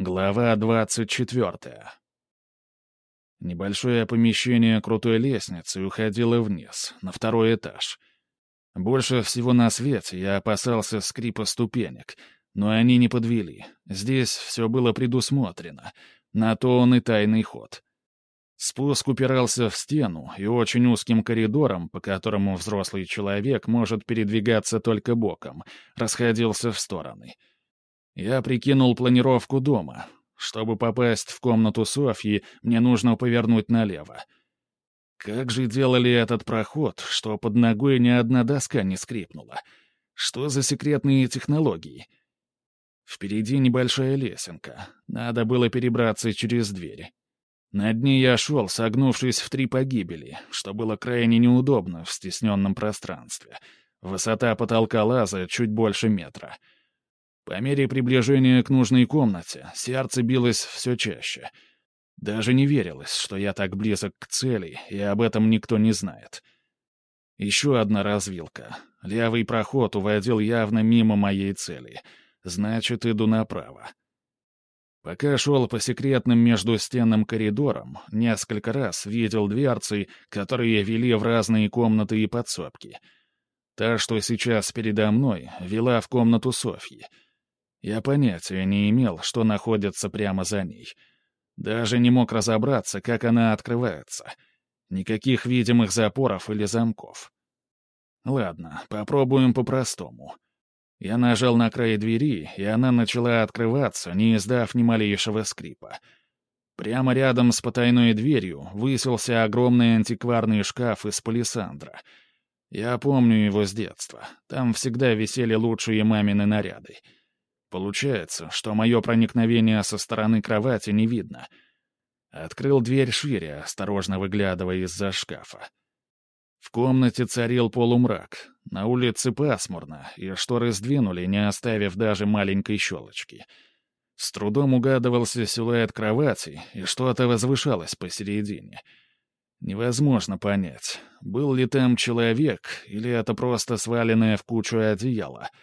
Глава двадцать четвертая. Небольшое помещение крутой лестницы уходило вниз, на второй этаж. Больше всего на свете я опасался скрипа ступенек, но они не подвели. Здесь все было предусмотрено. На то он и тайный ход. Спуск упирался в стену и очень узким коридором, по которому взрослый человек может передвигаться только боком, расходился в стороны — я прикинул планировку дома. Чтобы попасть в комнату Софьи, мне нужно повернуть налево. Как же делали этот проход, что под ногой ни одна доска не скрипнула? Что за секретные технологии? Впереди небольшая лесенка. Надо было перебраться через дверь. Над ней я шел, согнувшись в три погибели, что было крайне неудобно в стесненном пространстве. Высота потолка лаза чуть больше метра — по мере приближения к нужной комнате сердце билось все чаще. Даже не верилось, что я так близок к цели, и об этом никто не знает. Еще одна развилка. Левый проход уводил явно мимо моей цели. Значит, иду направо. Пока шел по секретным междустенным коридорам, несколько раз видел дверцы, которые вели в разные комнаты и подсобки. Та, что сейчас передо мной, вела в комнату Софьи — я понятия не имел, что находится прямо за ней. Даже не мог разобраться, как она открывается. Никаких видимых запоров или замков. Ладно, попробуем по-простому. Я нажал на край двери, и она начала открываться, не издав ни малейшего скрипа. Прямо рядом с потайной дверью высился огромный антикварный шкаф из палисандра. Я помню его с детства. Там всегда висели лучшие мамины наряды — Получается, что мое проникновение со стороны кровати не видно. Открыл дверь шире, осторожно выглядывая из-за шкафа. В комнате царил полумрак. На улице пасмурно, и шторы сдвинули, не оставив даже маленькой щелочки. С трудом угадывался силуэт кровати, и что-то возвышалось посередине. Невозможно понять, был ли там человек, или это просто сваленное в кучу одеяло —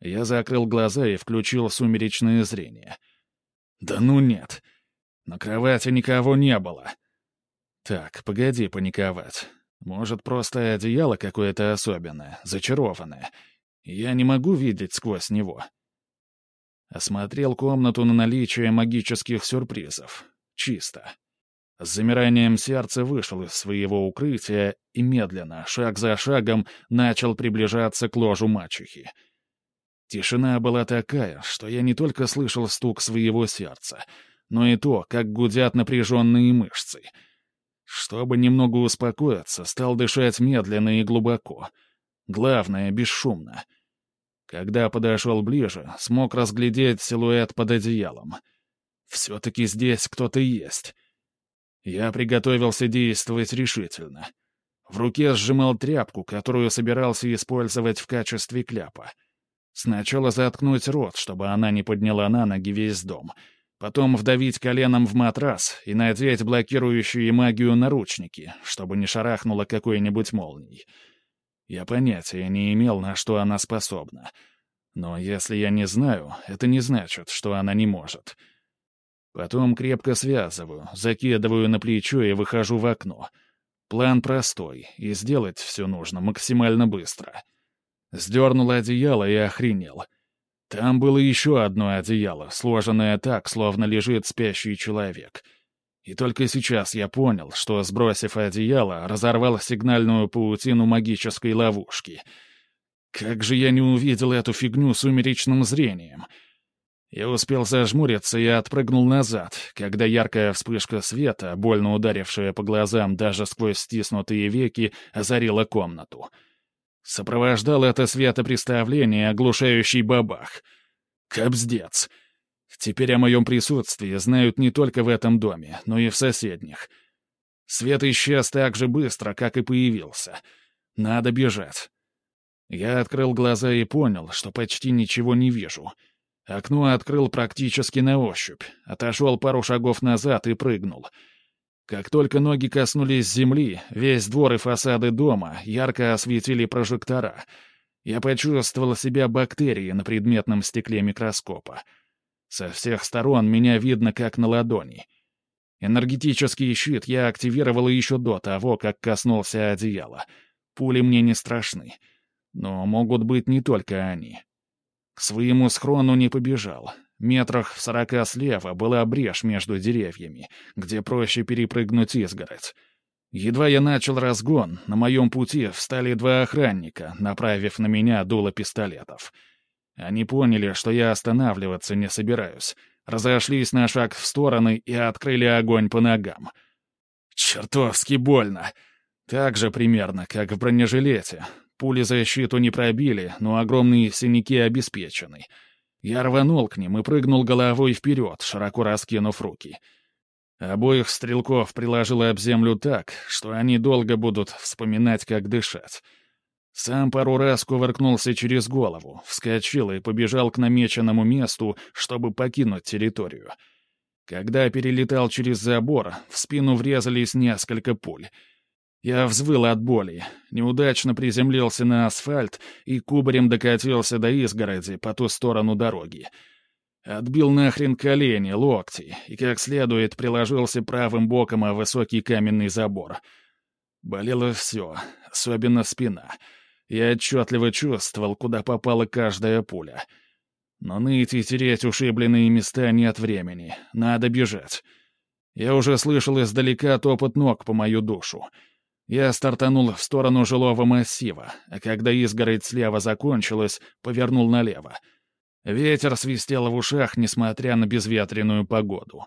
я закрыл глаза и включил сумеречное зрение. «Да ну нет. На кровати никого не было». «Так, погоди паниковать. Может, просто одеяло какое-то особенное, зачарованное. Я не могу видеть сквозь него». Осмотрел комнату на наличие магических сюрпризов. Чисто. С замиранием сердца вышел из своего укрытия и медленно, шаг за шагом, начал приближаться к ложу мачехи — Тишина была такая, что я не только слышал стук своего сердца, но и то, как гудят напряженные мышцы. Чтобы немного успокоиться, стал дышать медленно и глубоко. Главное — бесшумно. Когда подошел ближе, смог разглядеть силуэт под одеялом. Все-таки здесь кто-то есть. Я приготовился действовать решительно. В руке сжимал тряпку, которую собирался использовать в качестве кляпа — Сначала заткнуть рот, чтобы она не подняла на ноги весь дом. Потом вдавить коленом в матрас и надеть блокирующие магию наручники, чтобы не шарахнула какой-нибудь молнией. Я понятия не имел, на что она способна. Но если я не знаю, это не значит, что она не может. Потом крепко связываю, закидываю на плечо и выхожу в окно. План простой, и сделать все нужно максимально быстро. Сдернул одеяло и охренел. Там было еще одно одеяло, сложенное так, словно лежит спящий человек. И только сейчас я понял, что, сбросив одеяло, разорвал сигнальную паутину магической ловушки. Как же я не увидел эту фигню сумеречным зрением? Я успел зажмуриться и отпрыгнул назад, когда яркая вспышка света, больно ударившая по глазам даже сквозь стиснутые веки, озарила комнату — Сопровождал это светопреставление оглушающий бабах. Кобздец. Теперь о моем присутствии знают не только в этом доме, но и в соседних. Свет исчез так же быстро, как и появился. Надо бежать. Я открыл глаза и понял, что почти ничего не вижу. Окно открыл практически на ощупь, отошел пару шагов назад и прыгнул — как только ноги коснулись земли, весь двор и фасады дома ярко осветили прожектора. Я почувствовал себя бактерией на предметном стекле микроскопа. Со всех сторон меня видно как на ладони. Энергетический щит я активировал еще до того, как коснулся одеяла. Пули мне не страшны. Но могут быть не только они. К своему схрону не побежал. Метрах в сорока слева была брешь между деревьями, где проще перепрыгнуть изгородь. Едва я начал разгон, на моем пути встали два охранника, направив на меня дуло пистолетов. Они поняли, что я останавливаться не собираюсь, разошлись на шаг в стороны и открыли огонь по ногам. Чертовски больно. Так же примерно, как в бронежилете. Пули защиту не пробили, но огромные синяки обеспечены. Я рванул к ним и прыгнул головой вперед, широко раскинув руки — Обоих стрелков приложило об землю так, что они долго будут вспоминать, как дышать. Сам пару раз кувыркнулся через голову, вскочил и побежал к намеченному месту, чтобы покинуть территорию. Когда перелетал через забор, в спину врезались несколько пуль. Я взвыл от боли, неудачно приземлился на асфальт и кубарем докатился до изгороди по ту сторону дороги. Отбил нахрен колени, локти и как следует приложился правым боком о высокий каменный забор. Болело все, особенно спина. Я отчетливо чувствовал, куда попала каждая пуля. Но ныть и тереть ушибленные места нет времени, надо бежать. Я уже слышал издалека топот ног по мою душу. Я стартанул в сторону жилого массива, а когда изгородь слева закончилась, повернул налево — Ветер свистел в ушах, несмотря на безветренную погоду.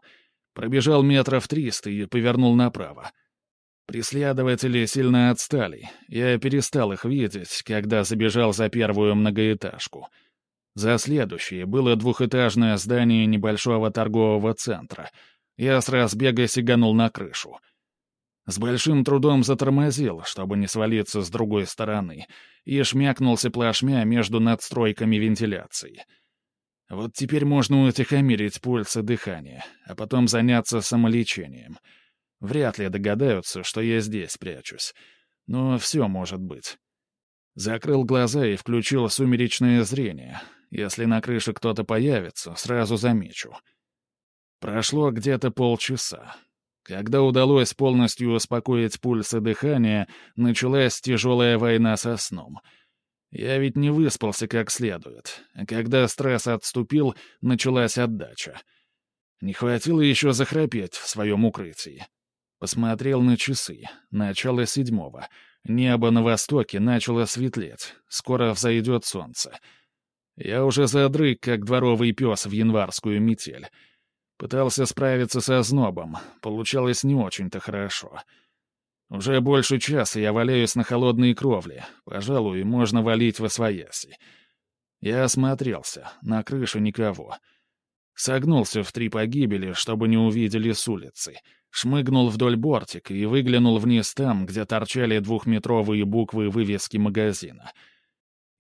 Пробежал метров триста и повернул направо. Преследователи сильно отстали. Я перестал их видеть, когда забежал за первую многоэтажку. За следующей было двухэтажное здание небольшого торгового центра. Я с разбега сиганул на крышу. С большим трудом затормозил, чтобы не свалиться с другой стороны, и шмякнулся плашмя между надстройками вентиляции — вот теперь можно утихомирить пульс и дыхание, а потом заняться самолечением. Вряд ли догадаются, что я здесь прячусь. Но все может быть. Закрыл глаза и включил сумеречное зрение. Если на крыше кто-то появится, сразу замечу. Прошло где-то полчаса. Когда удалось полностью успокоить пульс и дыхание, началась тяжелая война со сном — я ведь не выспался как следует. Когда стресс отступил, началась отдача. Не хватило еще захрапеть в своем укрытии. Посмотрел на часы. Начало седьмого. Небо на востоке начало светлеть. Скоро взойдет солнце. Я уже задрык, как дворовый пес в январскую метель. Пытался справиться со знобом. Получалось не очень-то хорошо. — уже больше часа я валяюсь на холодной кровле. Пожалуй, можно валить во свояси. Я осмотрелся. На крыше никого. Согнулся в три погибели, чтобы не увидели с улицы. Шмыгнул вдоль бортика и выглянул вниз там, где торчали двухметровые буквы вывески магазина.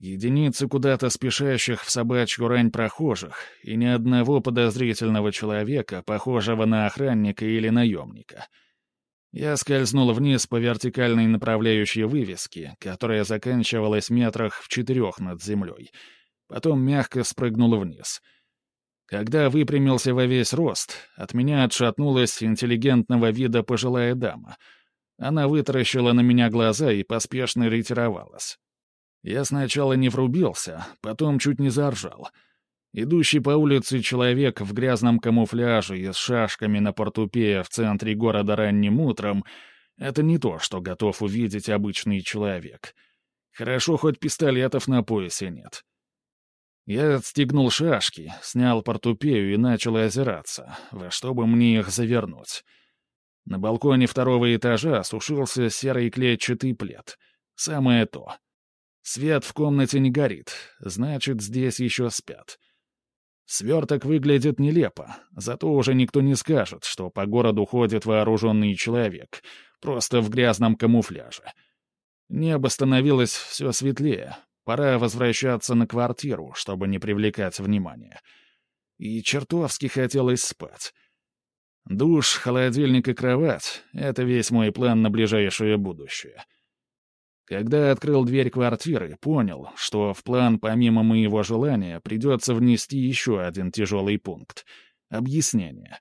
Единицы куда-то спешащих в собачью рань прохожих и ни одного подозрительного человека, похожего на охранника или наемника — я скользнул вниз по вертикальной направляющей вывеске, которая заканчивалась метрах в четырех над землей. Потом мягко спрыгнул вниз. Когда выпрямился во весь рост, от меня отшатнулась интеллигентного вида пожилая дама. Она вытаращила на меня глаза и поспешно ретировалась. Я сначала не врубился, потом чуть не заржал — Идущий по улице человек в грязном камуфляже и с шашками на портупее в центре города ранним утром — это не то, что готов увидеть обычный человек. Хорошо, хоть пистолетов на поясе нет. Я отстегнул шашки, снял портупею и начал озираться, во что бы мне их завернуть. На балконе второго этажа сушился серый клетчатый плед. Самое то. Свет в комнате не горит, значит, здесь еще спят. Сверток выглядит нелепо, зато уже никто не скажет, что по городу ходит вооруженный человек, просто в грязном камуфляже. Небо становилось все светлее, пора возвращаться на квартиру, чтобы не привлекать внимания. И чертовски хотелось спать. Душ, холодильник и кровать — это весь мой план на ближайшее будущее. Когда открыл дверь квартиры, понял, что в план помимо моего желания придется внести еще один тяжелый пункт — объяснение.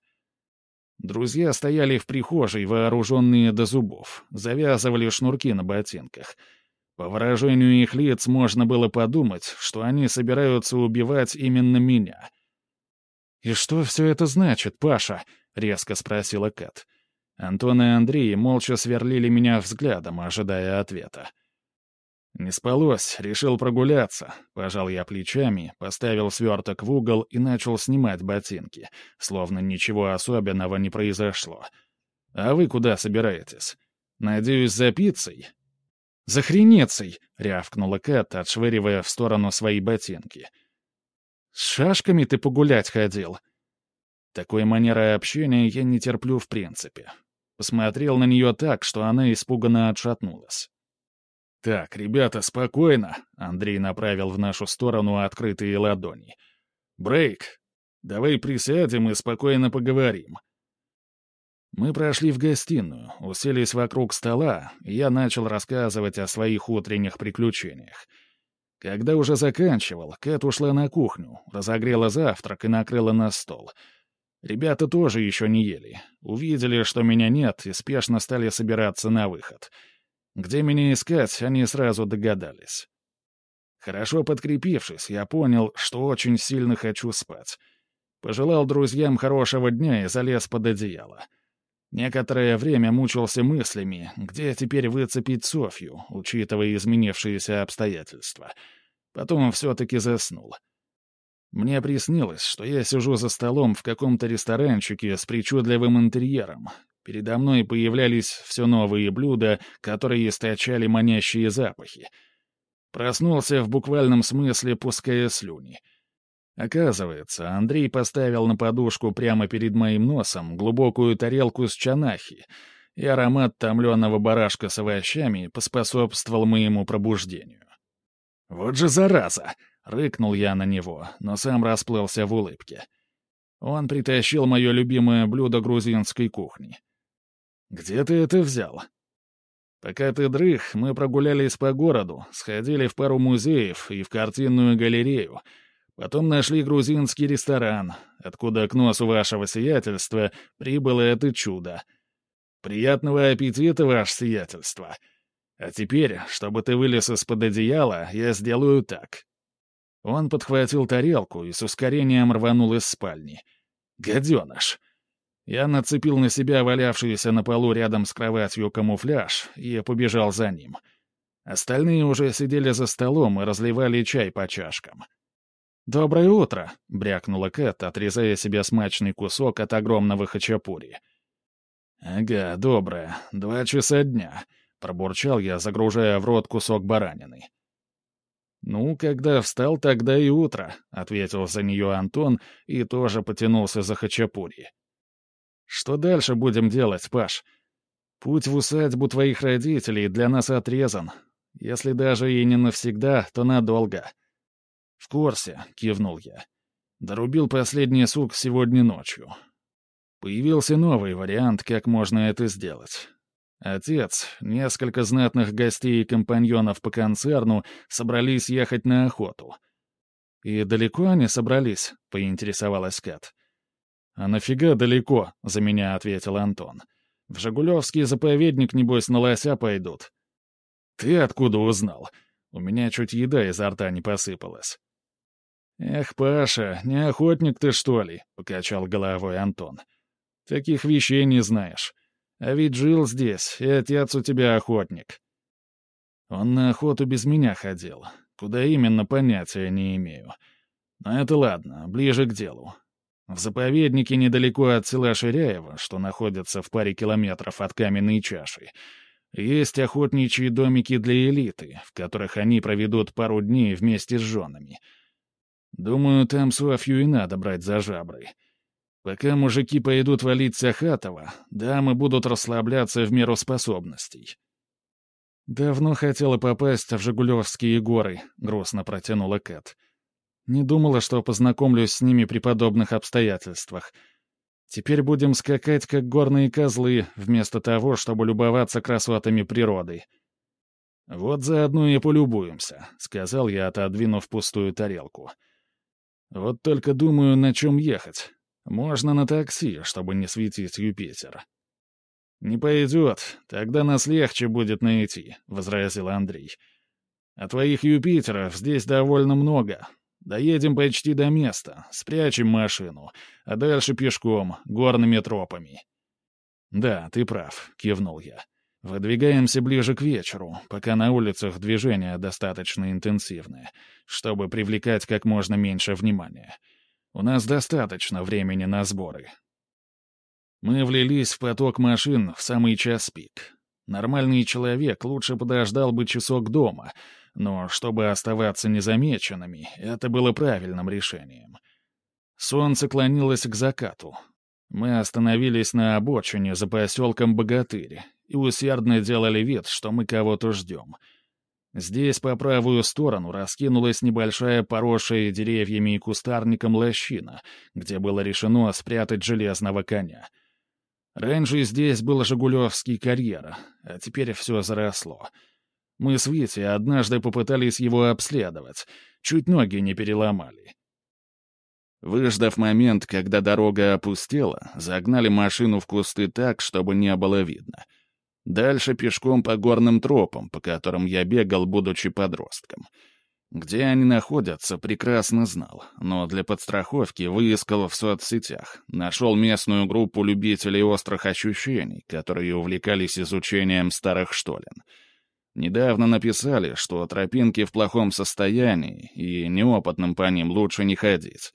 Друзья стояли в прихожей, вооруженные до зубов, завязывали шнурки на ботинках. По выражению их лиц можно было подумать, что они собираются убивать именно меня. «И что все это значит, Паша?» — резко спросила Кэт. Антон и Андрей молча сверлили меня взглядом, ожидая ответа. «Не спалось, решил прогуляться», — пожал я плечами, поставил сверток в угол и начал снимать ботинки, словно ничего особенного не произошло. «А вы куда собираетесь? Надеюсь, за пиццей?» «За хренецей!» — рявкнула Кэт, отшвыривая в сторону свои ботинки. «С шашками ты погулять ходил?» Такой манерой общения я не терплю в принципе. Посмотрел на нее так, что она испуганно отшатнулась. «Так, ребята, спокойно», — Андрей направил в нашу сторону открытые ладони. «Брейк, давай присядем и спокойно поговорим». Мы прошли в гостиную, уселись вокруг стола, и я начал рассказывать о своих утренних приключениях. Когда уже заканчивал, Кэт ушла на кухню, разогрела завтрак и накрыла на стол — Ребята тоже еще не ели. Увидели, что меня нет, и спешно стали собираться на выход. Где меня искать, они сразу догадались. Хорошо подкрепившись, я понял, что очень сильно хочу спать. Пожелал друзьям хорошего дня и залез под одеяло. Некоторое время мучился мыслями, где теперь выцепить Софью, учитывая изменившиеся обстоятельства. Потом все-таки заснул. Мне приснилось, что я сижу за столом в каком-то ресторанчике с причудливым интерьером. Передо мной появлялись все новые блюда, которые источали манящие запахи. Проснулся в буквальном смысле, пуская слюни. Оказывается, Андрей поставил на подушку прямо перед моим носом глубокую тарелку с чанахи, и аромат томленого барашка с овощами поспособствовал моему пробуждению. «Вот же зараза!» Рыкнул я на него, но сам расплылся в улыбке. Он притащил мое любимое блюдо грузинской кухни. «Где ты это взял?» «Пока ты дрых, мы прогулялись по городу, сходили в пару музеев и в картинную галерею. Потом нашли грузинский ресторан, откуда к носу вашего сиятельства прибыло это чудо. Приятного аппетита, ваше сиятельство!» А теперь, чтобы ты вылез из-под одеяла, я сделаю так. Он подхватил тарелку и с ускорением рванул из спальни. «Гаденыш!» Я нацепил на себя валявшийся на полу рядом с кроватью камуфляж и побежал за ним. Остальные уже сидели за столом и разливали чай по чашкам. «Доброе утро!» — брякнула Кэт, отрезая себе смачный кусок от огромного хачапури. «Ага, доброе. Два часа дня», — пробурчал я, загружая в рот кусок баранины. «Ну, когда встал, тогда и утро», — ответил за нее Антон и тоже потянулся за хачапури. «Что дальше будем делать, Паш? Путь в усадьбу твоих родителей для нас отрезан. Если даже и не навсегда, то надолго». «В курсе», — кивнул я. Дорубил последний сук сегодня ночью. Появился новый вариант, как можно это сделать. Отец, несколько знатных гостей и компаньонов по концерну собрались ехать на охоту. «И далеко они собрались?» — поинтересовалась Кэт. «А нафига далеко?» — за меня ответил Антон. «В Жигулевский заповедник, небось, на лося пойдут». «Ты откуда узнал?» У меня чуть еда изо рта не посыпалась. «Эх, Паша, не охотник ты, что ли?» — покачал головой Антон. «Таких вещей не знаешь. А ведь жил здесь, и отец у тебя охотник. Он на охоту без меня ходил. Куда именно, понятия не имею. Но это ладно, ближе к делу. В заповеднике недалеко от села Ширяева, что находится в паре километров от каменной чаши, есть охотничьи домики для элиты, в которых они проведут пару дней вместе с женами. Думаю, там Софью и надо брать за жабры. Пока мужики пойдут валить Сахатова, дамы будут расслабляться в меру способностей. «Давно хотела попасть в Жигулевские горы», — грустно протянула Кэт. «Не думала, что познакомлюсь с ними при подобных обстоятельствах. Теперь будем скакать, как горные козлы, вместо того, чтобы любоваться красотами природы». «Вот заодно и полюбуемся», — сказал я, отодвинув пустую тарелку. «Вот только думаю, на чем ехать. Можно на такси, чтобы не светить Юпитер». «Не пойдет, тогда нас легче будет найти», — возразил Андрей. «А твоих Юпитеров здесь довольно много. Доедем почти до места, спрячем машину, а дальше пешком, горными тропами». «Да, ты прав», — кивнул я. Выдвигаемся ближе к вечеру, пока на улицах движение достаточно интенсивное, чтобы привлекать как можно меньше внимания. У нас достаточно времени на сборы. Мы влились в поток машин в самый час пик. Нормальный человек лучше подождал бы часок дома, но чтобы оставаться незамеченными, это было правильным решением. Солнце клонилось к закату. Мы остановились на обочине за поселком Богатырь и усердно делали вид, что мы кого-то ждем. Здесь по правую сторону раскинулась небольшая поросшая деревьями и кустарником лощина, где было решено спрятать железного коня. Раньше здесь был Жигулевский карьер, а теперь все заросло. Мы с Витей однажды попытались его обследовать, чуть ноги не переломали. Выждав момент, когда дорога опустела, загнали машину в кусты так, чтобы не было видно — Дальше пешком по горным тропам, по которым я бегал, будучи подростком. Где они находятся, прекрасно знал, но для подстраховки выискал в соцсетях. Нашел местную группу любителей острых ощущений, которые увлекались изучением старых штолен. Недавно написали, что тропинки в плохом состоянии, и неопытным по ним лучше не ходить.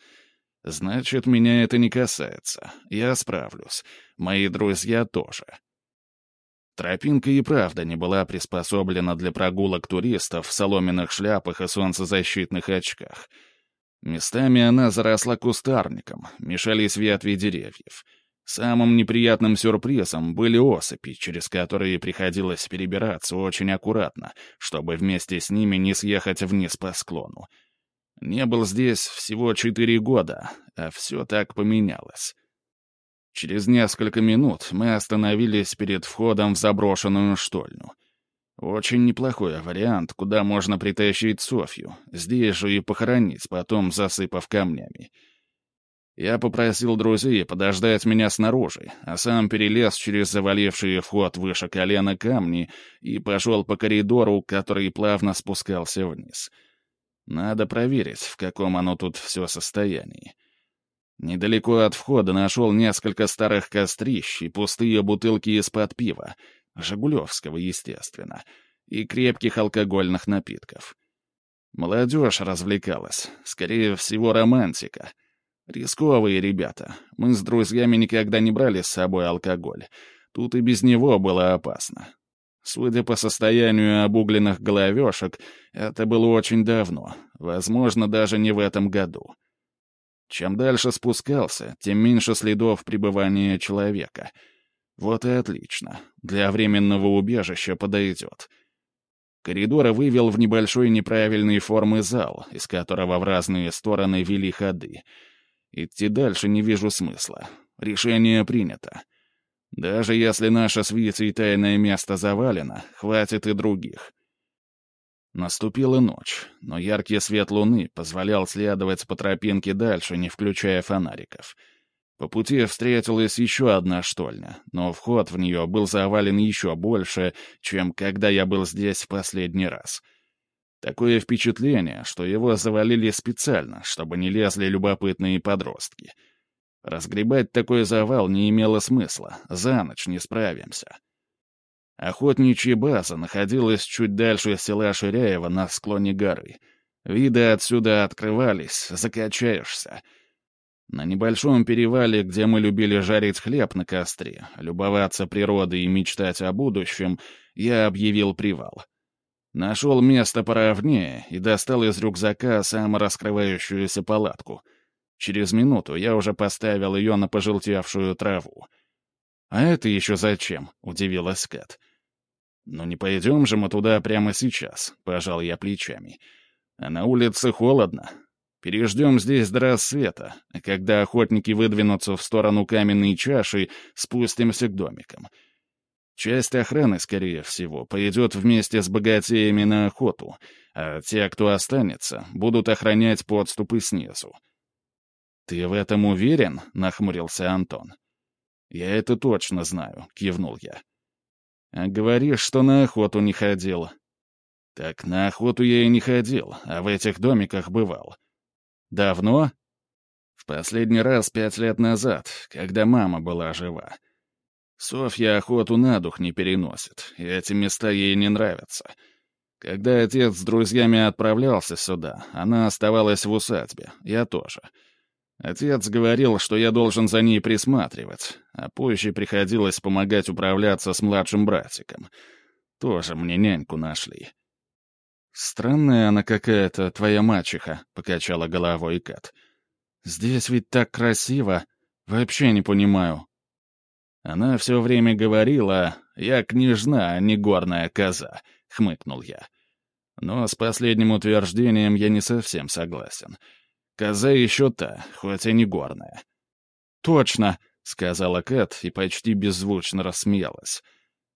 Значит, меня это не касается. Я справлюсь. Мои друзья тоже. Тропинка и правда не была приспособлена для прогулок туристов в соломенных шляпах и солнцезащитных очках. Местами она заросла кустарником, мешались ветви деревьев. Самым неприятным сюрпризом были осыпи, через которые приходилось перебираться очень аккуратно, чтобы вместе с ними не съехать вниз по склону. Не был здесь всего четыре года, а все так поменялось. Через несколько минут мы остановились перед входом в заброшенную штольню. Очень неплохой вариант, куда можно притащить Софью, здесь же и похоронить, потом засыпав камнями. Я попросил друзей подождать меня снаружи, а сам перелез через заваливший вход выше колена камни и пошел по коридору, который плавно спускался вниз. Надо проверить, в каком оно тут все состоянии. Недалеко от входа нашел несколько старых кострищ и пустые бутылки из-под пива, Жигулевского, естественно, и крепких алкогольных напитков. Молодежь развлекалась, скорее всего, романтика. Рисковые ребята. Мы с друзьями никогда не брали с собой алкоголь. Тут и без него было опасно. Судя по состоянию обугленных головешек, это было очень давно, возможно, даже не в этом году. Чем дальше спускался, тем меньше следов пребывания человека. Вот и отлично. Для временного убежища подойдет. Коридора вывел в небольшой неправильной формы зал, из которого в разные стороны вели ходы. Идти дальше не вижу смысла. Решение принято. Даже если наше с Вицей тайное место завалено, хватит и других. Наступила ночь, но яркий свет луны позволял следовать по тропинке дальше, не включая фонариков. По пути встретилась еще одна штольня, но вход в нее был завален еще больше, чем когда я был здесь в последний раз. Такое впечатление, что его завалили специально, чтобы не лезли любопытные подростки. Разгребать такой завал не имело смысла, за ночь не справимся. Охотничья база находилась чуть дальше села Ширяева на склоне горы. Виды отсюда открывались, закачаешься. На небольшом перевале, где мы любили жарить хлеб на костре, любоваться природой и мечтать о будущем, я объявил привал. Нашел место поровнее и достал из рюкзака самораскрывающуюся палатку. Через минуту я уже поставил ее на пожелтевшую траву. «А это еще зачем?» — удивилась Кэт. «Ну не пойдем же мы туда прямо сейчас», — пожал я плечами. «А на улице холодно. Переждем здесь до рассвета, а когда охотники выдвинутся в сторону каменной чаши, спустимся к домикам. Часть охраны, скорее всего, пойдет вместе с богатеями на охоту, а те, кто останется, будут охранять подступы снизу. «Ты в этом уверен?» — нахмурился Антон. «Я это точно знаю», — кивнул я. «А говоришь, что на охоту не ходил». «Так на охоту я и не ходил, а в этих домиках бывал». «Давно?» «В последний раз пять лет назад, когда мама была жива. Софья охоту на дух не переносит, и эти места ей не нравятся. Когда отец с друзьями отправлялся сюда, она оставалась в усадьбе, я тоже». Отец говорил, что я должен за ней присматривать, а позже приходилось помогать управляться с младшим братиком. Тоже мне няньку нашли. «Странная она какая-то, твоя мачеха», — покачала головой Кат. «Здесь ведь так красиво. Вообще не понимаю». Она все время говорила, «Я княжна, а не горная коза», — хмыкнул я. Но с последним утверждением я не совсем согласен. Коза еще та, хоть и не горная. «Точно», — сказала Кэт и почти беззвучно рассмеялась.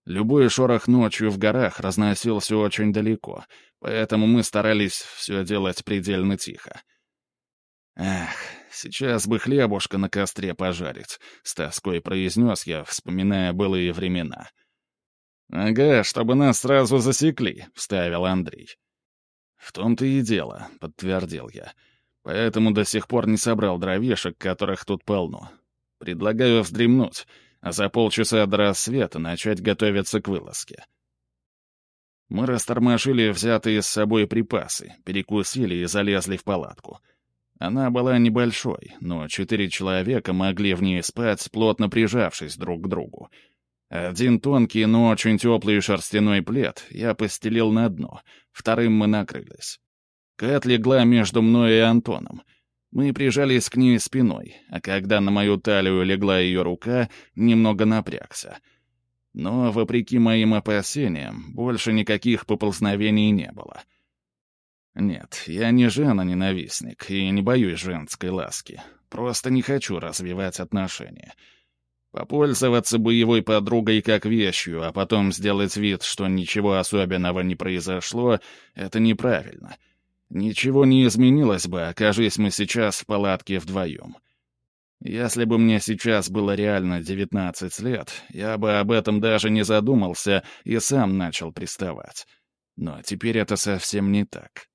Любой шорох ночью в горах разносился очень далеко, поэтому мы старались все делать предельно тихо. «Эх, сейчас бы хлебушка на костре пожарить», — с тоской произнес я, вспоминая былые времена. «Ага, чтобы нас сразу засекли», — вставил Андрей. «В том-то и дело», — подтвердил я. Поэтому до сих пор не собрал дровешек, которых тут полно. Предлагаю вздремнуть, а за полчаса до рассвета начать готовиться к вылазке. Мы растормошили взятые с собой припасы, перекусили и залезли в палатку. Она была небольшой, но четыре человека могли в ней спать, плотно прижавшись друг к другу. Один тонкий, но очень теплый шерстяной плед я постелил на дно, вторым мы накрылись. Кэт легла между мной и Антоном. Мы прижались к ней спиной, а когда на мою талию легла ее рука, немного напрягся. Но, вопреки моим опасениям, больше никаких поползновений не было. Нет, я не жена-ненавистник и не боюсь женской ласки. Просто не хочу развивать отношения. Попользоваться боевой подругой как вещью, а потом сделать вид, что ничего особенного не произошло, это неправильно — Ничего не изменилось бы, окажись мы сейчас в палатке вдвоем. Если бы мне сейчас было реально 19 лет, я бы об этом даже не задумался и сам начал приставать. Но теперь это совсем не так.